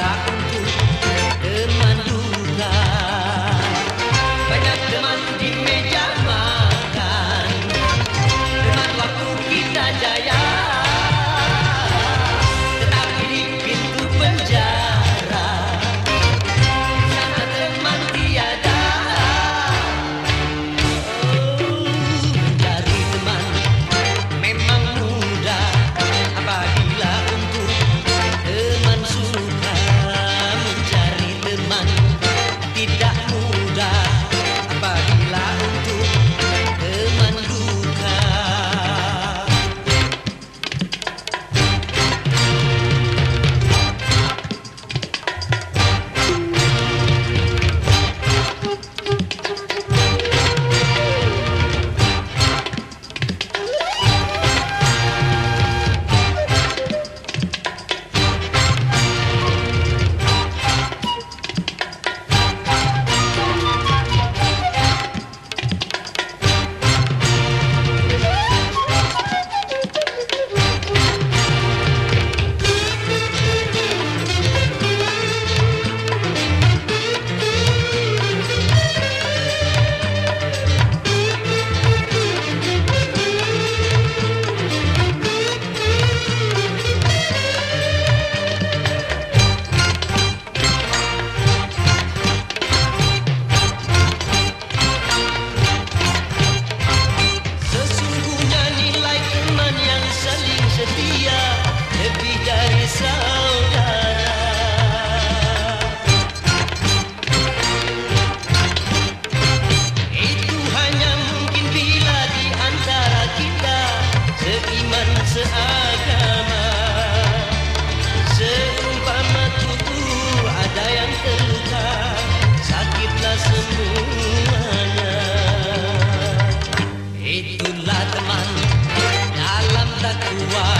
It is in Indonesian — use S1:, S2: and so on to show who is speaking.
S1: Yeah. teman dalam tak kuat.